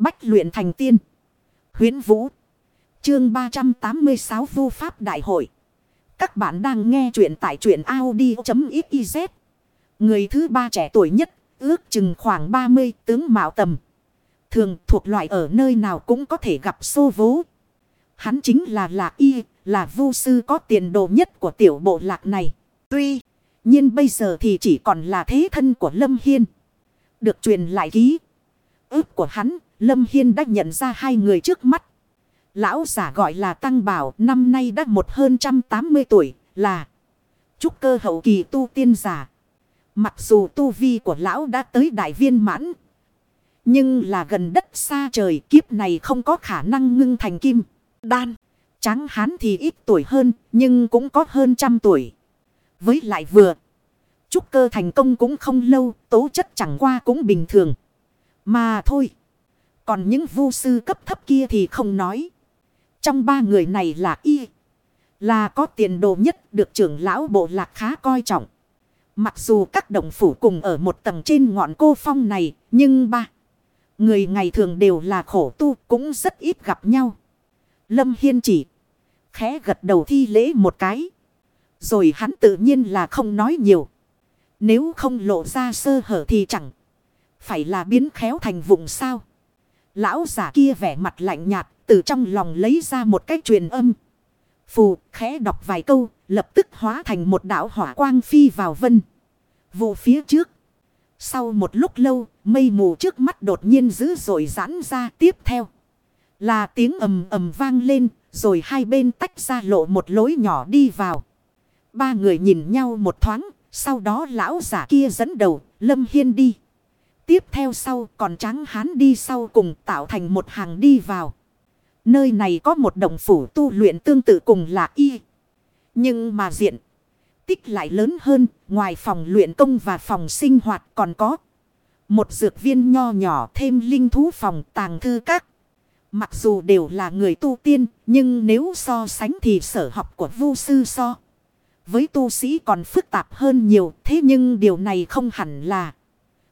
Bách luyện thành tiên. Huyến Vũ. Chương 386 Vu Pháp Đại hội. Các bạn đang nghe truyện tại truyện Audi.xyz. Người thứ ba trẻ tuổi nhất, ước chừng khoảng 30 tướng mạo tầm. Thường thuộc loại ở nơi nào cũng có thể gặp xô vố. Hắn chính là Lạc Y, là vu sư có tiền đồ nhất của tiểu bộ lạc này. Tuy nhiên bây giờ thì chỉ còn là thế thân của Lâm Hiên. Được truyền lại ký. Ước của hắn, Lâm Hiên đã nhận ra hai người trước mắt. Lão giả gọi là Tăng Bảo, năm nay đã một hơn trăm tám mươi tuổi, là trúc cơ hậu kỳ tu tiên giả. Mặc dù tu vi của lão đã tới đại viên mãn. Nhưng là gần đất xa trời kiếp này không có khả năng ngưng thành kim. Đan. Trắng hán thì ít tuổi hơn nhưng cũng có hơn trăm tuổi. Với lại vừa. Trúc cơ thành công cũng không lâu. Tố chất chẳng qua cũng bình thường. Mà thôi. Còn những vu sư cấp thấp kia thì không nói. Trong ba người này là y. Là có tiền đồ nhất, được trưởng lão bộ lạc khá coi trọng. Mặc dù các đồng phủ cùng ở một tầng trên ngọn cô phong này. Nhưng ba. Người ngày thường đều là khổ tu, cũng rất ít gặp nhau. Lâm Hiên chỉ. Khẽ gật đầu thi lễ một cái. Rồi hắn tự nhiên là không nói nhiều. Nếu không lộ ra sơ hở thì chẳng. Phải là biến khéo thành vùng sao. Lão giả kia vẻ mặt lạnh nhạt. Từ trong lòng lấy ra một cái truyền âm. Phù, khẽ đọc vài câu. Lập tức hóa thành một đảo hỏa quang phi vào vân. Vụ phía trước. Sau một lúc lâu. Mây mù trước mắt đột nhiên dữ dội giãn ra tiếp theo. Là tiếng ầm ầm vang lên. Rồi hai bên tách ra lộ một lối nhỏ đi vào. Ba người nhìn nhau một thoáng. Sau đó lão giả kia dẫn đầu. Lâm Hiên đi. Tiếp theo sau còn trắng hán đi sau cùng tạo thành một hàng đi vào. Nơi này có một đồng phủ tu luyện tương tự cùng là y. Nhưng mà diện tích lại lớn hơn. Ngoài phòng luyện công và phòng sinh hoạt còn có. Một dược viên nho nhỏ thêm linh thú phòng tàng thư các. Mặc dù đều là người tu tiên, nhưng nếu so sánh thì sở học của vu sư so. Với tu sĩ còn phức tạp hơn nhiều, thế nhưng điều này không hẳn là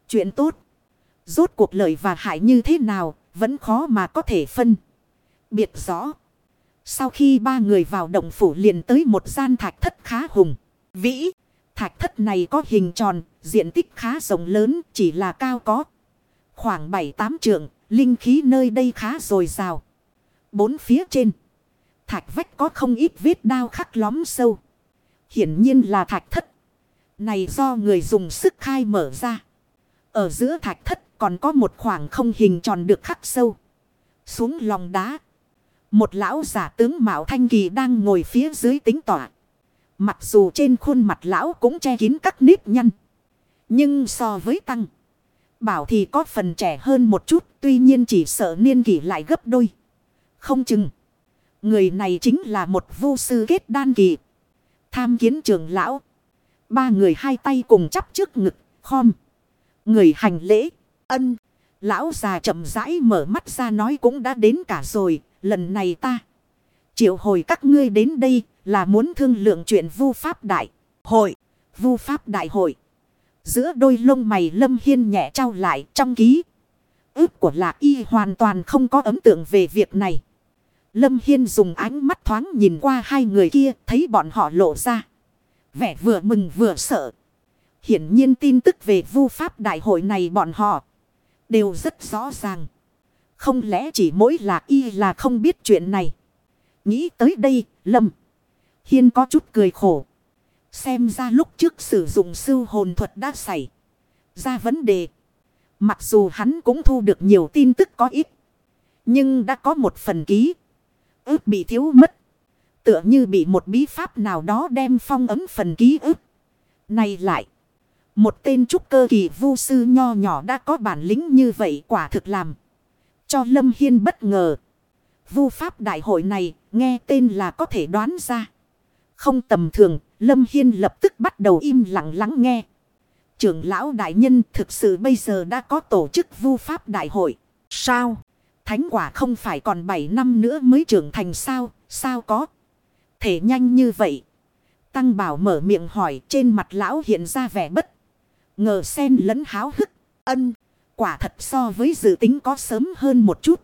chuyện tốt. Rốt cuộc lợi và hại như thế nào, vẫn khó mà có thể phân. Biệt rõ. Sau khi ba người vào động phủ liền tới một gian thạch thất khá hùng. Vĩ, thạch thất này có hình tròn, diện tích khá rộng lớn, chỉ là cao có. Khoảng 7-8 trượng, Linh khí nơi đây khá dồi dào. Bốn phía trên. Thạch vách có không ít vết đao khắc lóm sâu. Hiển nhiên là thạch thất. Này do người dùng sức khai mở ra. Ở giữa thạch thất còn có một khoảng không hình tròn được khắc sâu. Xuống lòng đá. Một lão giả tướng Mạo Thanh Kỳ đang ngồi phía dưới tính tỏa. Mặc dù trên khuôn mặt lão cũng che kín các nếp nhăn. Nhưng so với tăng. Bảo thì có phần trẻ hơn một chút. Tuy nhiên chỉ sợ niên kỷ lại gấp đôi. Không chừng. Người này chính là một vô sư kết đan kỳ. Tham kiến trường lão. Ba người hai tay cùng chắp trước ngực. Khom. Người hành lễ. Ân. Lão già chậm rãi mở mắt ra nói cũng đã đến cả rồi. Lần này ta. Triệu hồi các ngươi đến đây là muốn thương lượng chuyện vu pháp đại. Hội. Vu pháp đại hội. Giữa đôi lông mày lâm hiên nhẹ trao lại trong ký. Ước của lạc y hoàn toàn không có ấn tượng về việc này. Lâm Hiên dùng ánh mắt thoáng nhìn qua hai người kia, thấy bọn họ lộ ra. Vẻ vừa mừng vừa sợ. Hiển nhiên tin tức về vu pháp đại hội này bọn họ đều rất rõ ràng. Không lẽ chỉ mỗi lạc y là không biết chuyện này. Nghĩ tới đây, Lâm Hiên có chút cười khổ. Xem ra lúc trước sử dụng sư hồn thuật đã xảy ra vấn đề. Mặc dù hắn cũng thu được nhiều tin tức có ít. Nhưng đã có một phần ký. ức bị thiếu mất. Tựa như bị một bí pháp nào đó đem phong ấm phần ký ức. Này lại. Một tên trúc cơ kỳ vu sư nho nhỏ đã có bản lĩnh như vậy quả thực làm. Cho Lâm Hiên bất ngờ. Vu pháp đại hội này, nghe tên là có thể đoán ra. Không tầm thường, Lâm Hiên lập tức bắt đầu im lặng lắng nghe. Trưởng lão đại nhân thực sự bây giờ đã có tổ chức vu pháp đại hội. Sao? Thánh quả không phải còn 7 năm nữa mới trưởng thành sao? Sao có? Thể nhanh như vậy. Tăng bảo mở miệng hỏi, trên mặt lão hiện ra vẻ bất. Ngờ sen lẫn háo hức. Ân. Quả thật so với dự tính có sớm hơn một chút.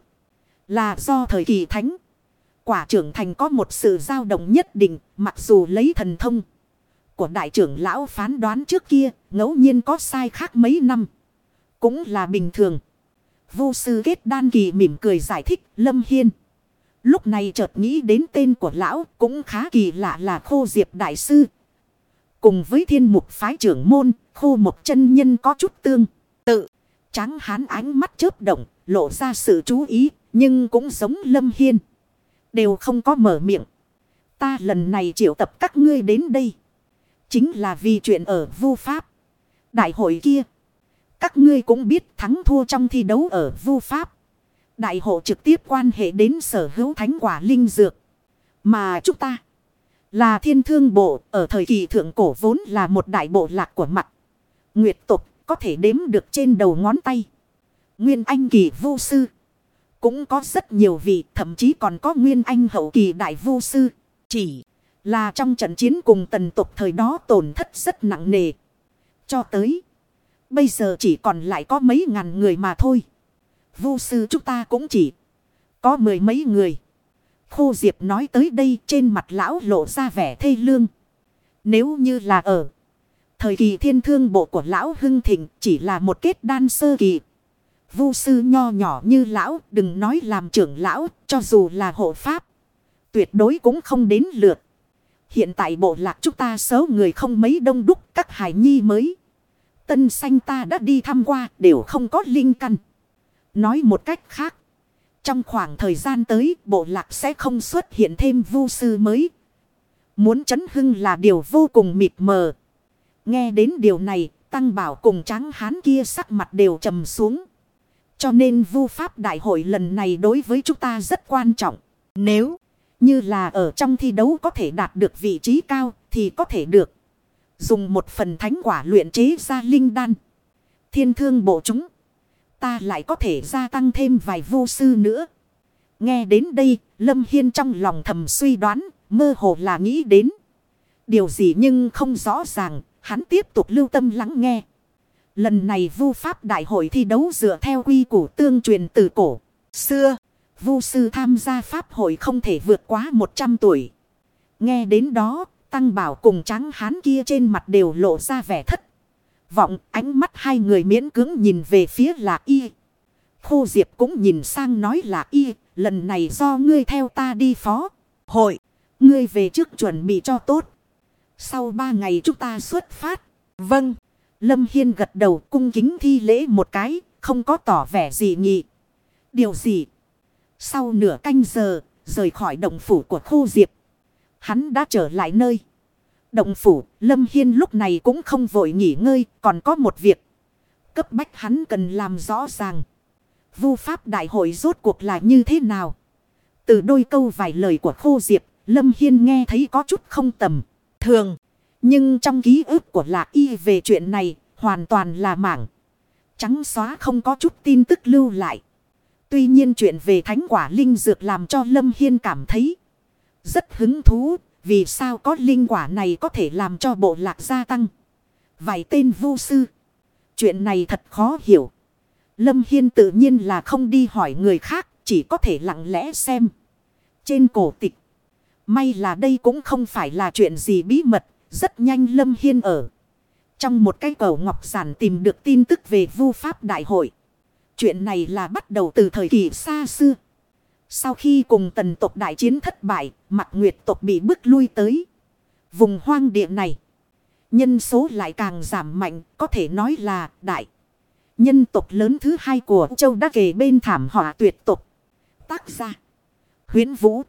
Là do thời kỳ thánh. Quả trưởng thành có một sự dao động nhất định. Mặc dù lấy thần thông. Của đại trưởng lão phán đoán trước kia. ngẫu nhiên có sai khác mấy năm. Cũng là bình thường. Vô sư kết đan kỳ mỉm cười giải thích, Lâm Hiên. Lúc này chợt nghĩ đến tên của lão cũng khá kỳ lạ là khô diệp đại sư. Cùng với thiên mục phái trưởng môn, khu một chân nhân có chút tương tự. Tráng hán ánh mắt chớp động, lộ ra sự chú ý, nhưng cũng giống lâm hiên. Đều không có mở miệng. Ta lần này triệu tập các ngươi đến đây. Chính là vì chuyện ở vu pháp. Đại hội kia. Các ngươi cũng biết thắng thua trong thi đấu ở vu pháp. Đại hộ trực tiếp quan hệ đến sở hữu thánh quả linh dược. Mà chúng ta là thiên thương bộ, ở thời kỳ thượng cổ vốn là một đại bộ lạc của mặt. Nguyệt tục có thể đếm được trên đầu ngón tay. Nguyên anh kỳ vô sư. Cũng có rất nhiều vị, thậm chí còn có nguyên anh hậu kỳ đại vô sư. Chỉ là trong trận chiến cùng tần tục thời đó tổn thất rất nặng nề. Cho tới. Bây giờ chỉ còn lại có mấy ngàn người mà thôi. Vô sư chúng ta cũng chỉ có mười mấy người. Khô Diệp nói tới đây trên mặt lão lộ ra vẻ thê lương. Nếu như là ở thời kỳ thiên thương bộ của lão Hưng Thịnh chỉ là một kết đan sơ kỳ. Vu sư nho nhỏ như lão đừng nói làm trưởng lão, cho dù là hộ pháp. Tuyệt đối cũng không đến lượt. Hiện tại bộ lạc chúng ta số người không mấy đông đúc, các hải nhi mới. Tân sanh ta đã đi thăm qua, đều không có linh căn. Nói một cách khác. Trong khoảng thời gian tới, bộ lạc sẽ không xuất hiện thêm vu sư mới. Muốn chấn hưng là điều vô cùng mịt mờ. Nghe đến điều này, tăng bảo cùng tráng hán kia sắc mặt đều trầm xuống. Cho nên vu pháp đại hội lần này đối với chúng ta rất quan trọng. Nếu như là ở trong thi đấu có thể đạt được vị trí cao, thì có thể được. Dùng một phần thánh quả luyện chế ra linh đan. Thiên thương bộ chúng ta lại có thể gia tăng thêm vài vô sư nữa. Nghe đến đây, Lâm Hiên trong lòng thầm suy đoán, mơ hồ là nghĩ đến. Điều gì nhưng không rõ ràng, hắn tiếp tục lưu tâm lắng nghe. Lần này vu pháp đại hội thi đấu dựa theo quy củ tương truyền từ cổ. Xưa, vu sư tham gia pháp hội không thể vượt quá 100 tuổi. Nghe đến đó, tăng bảo cùng trắng hán kia trên mặt đều lộ ra vẻ thất vọng, ánh mắt hai người miễn cứng nhìn về phía là y. Khô Diệp cũng nhìn sang nói là y, lần này do ngươi theo ta đi phó. Hội, ngươi về trước chuẩn bị cho tốt. Sau ba ngày chúng ta xuất phát. Vâng, Lâm Hiên gật đầu cung kính thi lễ một cái, không có tỏ vẻ gì nhị. Điều gì? Sau nửa canh giờ, rời khỏi động phủ của Khô Diệp. Hắn đã trở lại nơi. Động phủ, Lâm Hiên lúc này cũng không vội nghỉ ngơi, còn có một việc. Cấp bách hắn cần làm rõ ràng. Vu pháp đại hội rốt cuộc là như thế nào? Từ đôi câu vài lời của khô diệp, Lâm Hiên nghe thấy có chút không tầm, thường. Nhưng trong ký ức của lạc y về chuyện này, hoàn toàn là mảng. Trắng xóa không có chút tin tức lưu lại. Tuy nhiên chuyện về thánh quả linh dược làm cho Lâm Hiên cảm thấy rất hứng thú, vì sao có linh quả này có thể làm cho bộ lạc gia tăng? Vài tên Vu sư. Chuyện này thật khó hiểu. Lâm Hiên tự nhiên là không đi hỏi người khác. Chỉ có thể lặng lẽ xem. Trên cổ tịch. May là đây cũng không phải là chuyện gì bí mật. Rất nhanh Lâm Hiên ở. Trong một cái cầu ngọc giản tìm được tin tức về vu pháp đại hội. Chuyện này là bắt đầu từ thời kỳ xa xưa. Sau khi cùng tần tộc đại chiến thất bại, mặt nguyệt tộc bị bước lui tới. Vùng hoang địa này. Nhân số lại càng giảm mạnh, có thể nói là đại. Nhân tộc lớn thứ hai của châu đã kề bên thảm họa tuyệt tộc. Tác giả Huyến Vũ.